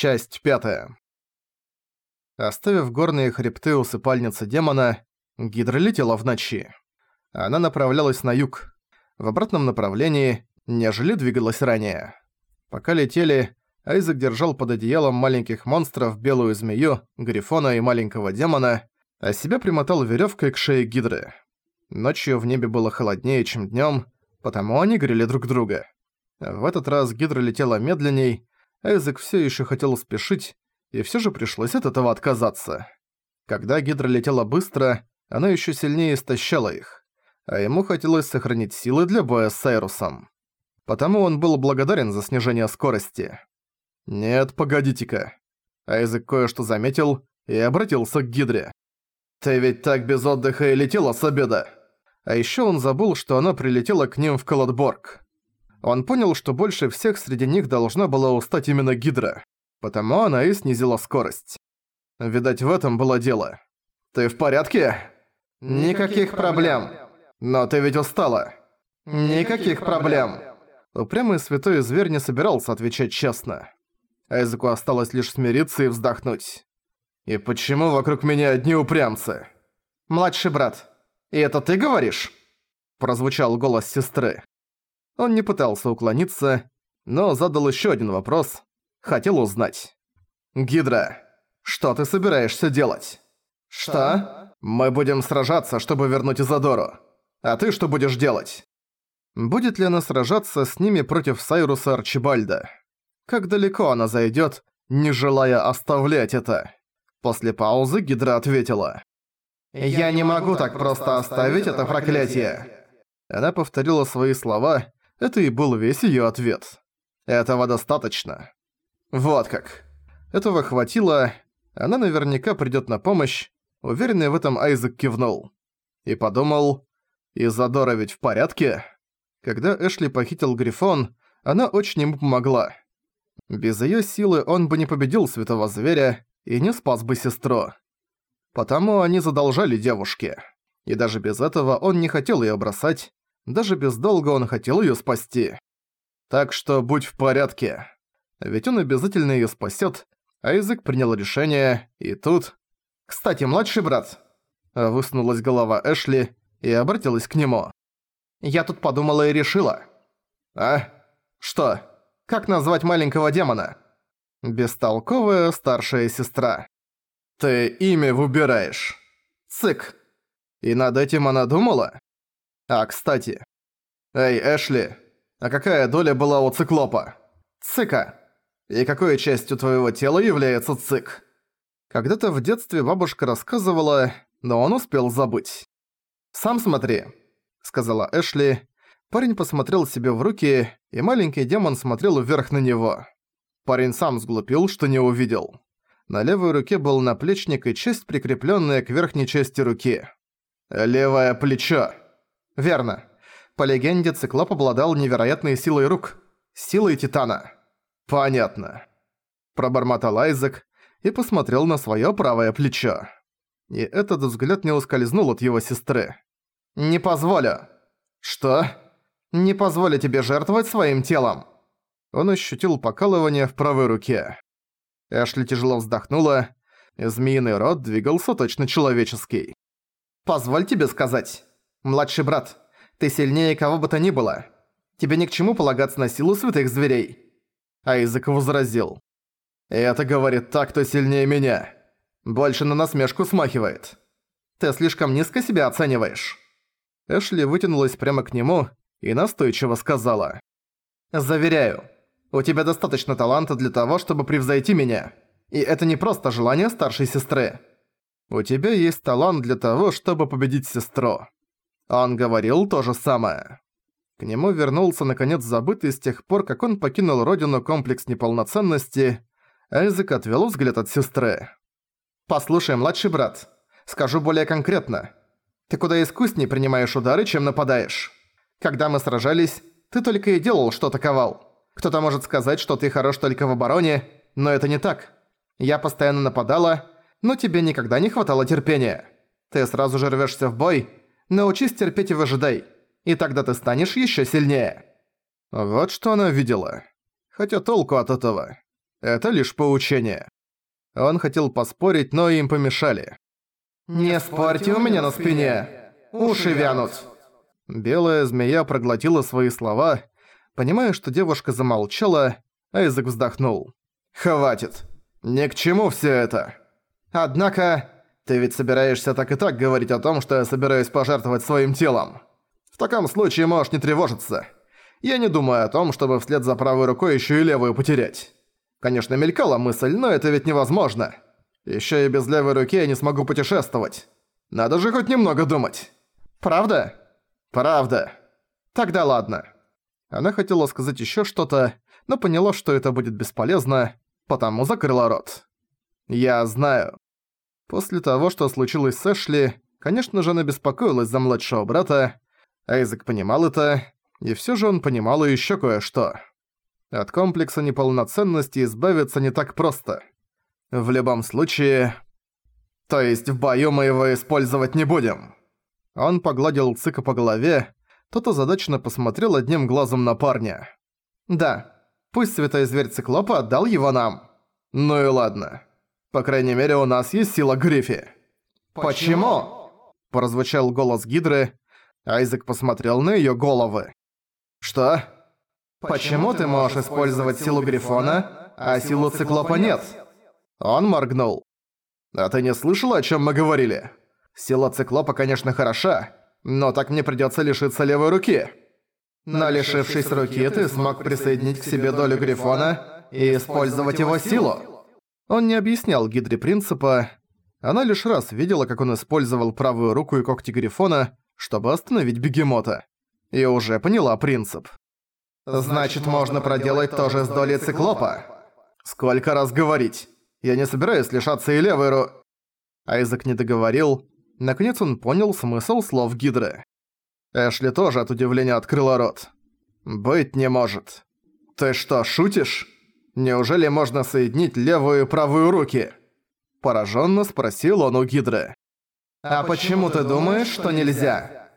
Часть пятая. Оставив горные хребты усыпальницы демона, Гидра летела в ночи. Она направлялась на юг, в обратном направлении, нежели двигалась ранее. Пока летели, Айзек держал под одеялом маленьких монстров белую змею, грифона и маленького демона, а себя примотал веревкой к шее Гидры. Ночью в небе было холоднее, чем днем, потому они грели друг друга. В этот раз Гидра летела медленней, Айзек все еще хотел спешить, и все же пришлось от этого отказаться. Когда Гидра летела быстро, она еще сильнее истощала их, а ему хотелось сохранить силы для боя с Сайрусом. Потому он был благодарен за снижение скорости. «Нет, погодите-ка». Айзек кое-что заметил и обратился к Гидре. «Ты ведь так без отдыха и летела с обеда!» А еще он забыл, что она прилетела к ним в Колотборг. Он понял, что больше всех среди них должна была устать именно Гидра, потому она и снизила скорость. Видать, в этом было дело. «Ты в порядке?» «Никаких проблем. Но ты ведь устала?» «Никаких проблем». Упрямый святой зверь не собирался отвечать честно. Айзеку осталось лишь смириться и вздохнуть. «И почему вокруг меня одни упрямцы?» «Младший брат, и это ты говоришь?» Прозвучал голос сестры. Он не пытался уклониться, но задал еще один вопрос. Хотел узнать. «Гидра, что ты собираешься делать?» «Что?» «Мы будем сражаться, чтобы вернуть Изадору. А ты что будешь делать?» Будет ли она сражаться с ними против Сайруса Арчибальда? Как далеко она зайдет, не желая оставлять это? После паузы Гидра ответила. «Я не могу так просто оставить это проклятие!» Она повторила свои слова, это и был весь её ответ. Этого достаточно. Вот как. Этого хватило. Она наверняка придёт на помощь. Уверенный в этом Айзек кивнул. И подумал, Изадора ведь в порядке? Когда Эшли похитил Грифон, она очень ему помогла. Без её силы он бы не победил Святого Зверя и не спас бы сестру. Потому они задолжали девушке. И даже без этого он не хотел её бросать, даже без долга он хотел её спасти. Так что будь в порядке. Ведь он обязательно её спасёт, а язык принял решение, и тут... «Кстати, младший брат!» Высунулась голова Эшли и обратилась к нему. «Я тут подумала и решила». «А? Что? Как назвать маленького демона?» «Бестолковая старшая сестра». «Ты имя выбираешь». «Цык». И над этим она думала? А, кстати. Эй, Эшли, а какая доля была у циклопа? Цика. И какой частью твоего тела является цик? Когда-то в детстве бабушка рассказывала, но он успел забыть. «Сам смотри», — сказала Эшли. Парень посмотрел себе в руки, и маленький демон смотрел вверх на него. Парень сам сглупил, что не увидел. На левой руке был наплечник и часть, прикрепленная к верхней части руки. «Левое плечо», Верно. По легенде, Циклоп обладал невероятной силой рук. Силой Титана. Понятно. Пробормотал Айзек и посмотрел на своё правое плечо. И этот взгляд не ускользнул от его сестры. «Не позволю». «Что?» «Не позволю тебе жертвовать своим телом». Он ощутил покалывание в правой руке. Эшли тяжело вздохнула, и змеиный рот двигался точно человеческий. «Позволь тебе сказать». «Младший брат, ты сильнее кого бы то ни было. Тебе ни к чему полагаться на силу святых зверей». Айзек возразил. «Это говорит так, кто сильнее меня. Больше на насмешку смахивает. Ты слишком низко себя оцениваешь». Эшли вытянулась прямо к нему и настойчиво сказала. «Заверяю, у тебя достаточно таланта для того, чтобы превзойти меня. И это не просто желание старшей сестры. У тебя есть талант для того, чтобы победить сестру. Он говорил то же самое. К нему вернулся наконец забытый с тех пор, как он покинул родину комплекс неполноценности. Айзек отвел взгляд от сестры. «Послушай, младший брат, скажу более конкретно. Ты куда искуснее принимаешь удары, чем нападаешь. Когда мы сражались, ты только и делал, что атаковал. Кто-то может сказать, что ты хорош только в обороне, но это не так. Я постоянно нападала, но тебе никогда не хватало терпения. Ты сразу же рвешься в бой, Научись терпеть и выжидай, и тогда ты станешь еще сильнее». Вот что она видела. Хотя толку от этого. Это лишь поучение. Он хотел поспорить, но им помешали. «Не спорьте у меня на спине! Уши вянут!» Белая змея проглотила свои слова, понимая, что девушка замолчала, а язык вздохнул. «Хватит! Ни к чему всё это! Однако, ты ведь собираешься так и так говорить о том, что я собираюсь пожертвовать своим телом. В таком случае можешь не тревожиться. Я не думаю о том, чтобы вслед за правой рукой ещё и левую потерять. Конечно, мелькала мысль, но это ведь невозможно. Ещё и без левой руки я не смогу путешествовать. Надо же хоть немного думать. Правда? Правда. Тогда ладно. Она хотела сказать ещё что-то, но поняла, что это будет бесполезно, потому закрыла рот. Я знаю. После того, что случилось с Эшли, конечно же, она беспокоилась за младшего брата, Айзек понимал это, и всё же он понимал и ещё кое-что. От комплекса неполноценности избавиться не так просто. В любом случае... То есть в бою мы его использовать не будем. Он погладил Цика по голове, тот озадаченно посмотрел одним глазом на парня. «Да, пусть святой зверь Циклопа отдал его нам». «Ну и ладно. По крайней мере, у нас есть сила Гриффи». «Почему?» Прозвучал голос Гидры. Айзек посмотрел на её головы. «Что?» «Почему ты можешь использовать силу Грифона, а силу Циклопа нет?» Он моргнул. «А ты не слышала, о чем мы говорили? Сила Циклопа, конечно, хороша, но так мне придется лишиться левой руки». Но лишившись руки, ты смог присоединить к себе долю Грифона и использовать его силу. Он не объяснял Гидре принципа. Она лишь раз видела, как он использовал правую руку и когти Грифона, чтобы остановить бегемота. И уже поняла принцип. Значит, можно проделать то же с долей Циклопа. Сколько раз говорить? Я не собираюсь лишаться и левой ру... Айзек не договорил. Наконец он понял смысл слов Гидры. Эшли тоже от удивления открыла рот. «Быть не может. Ты что, шутишь? Неужели можно соединить левую и правую руки?» Пораженно спросил он у Гидры. «А почему ты думаешь, что нельзя?»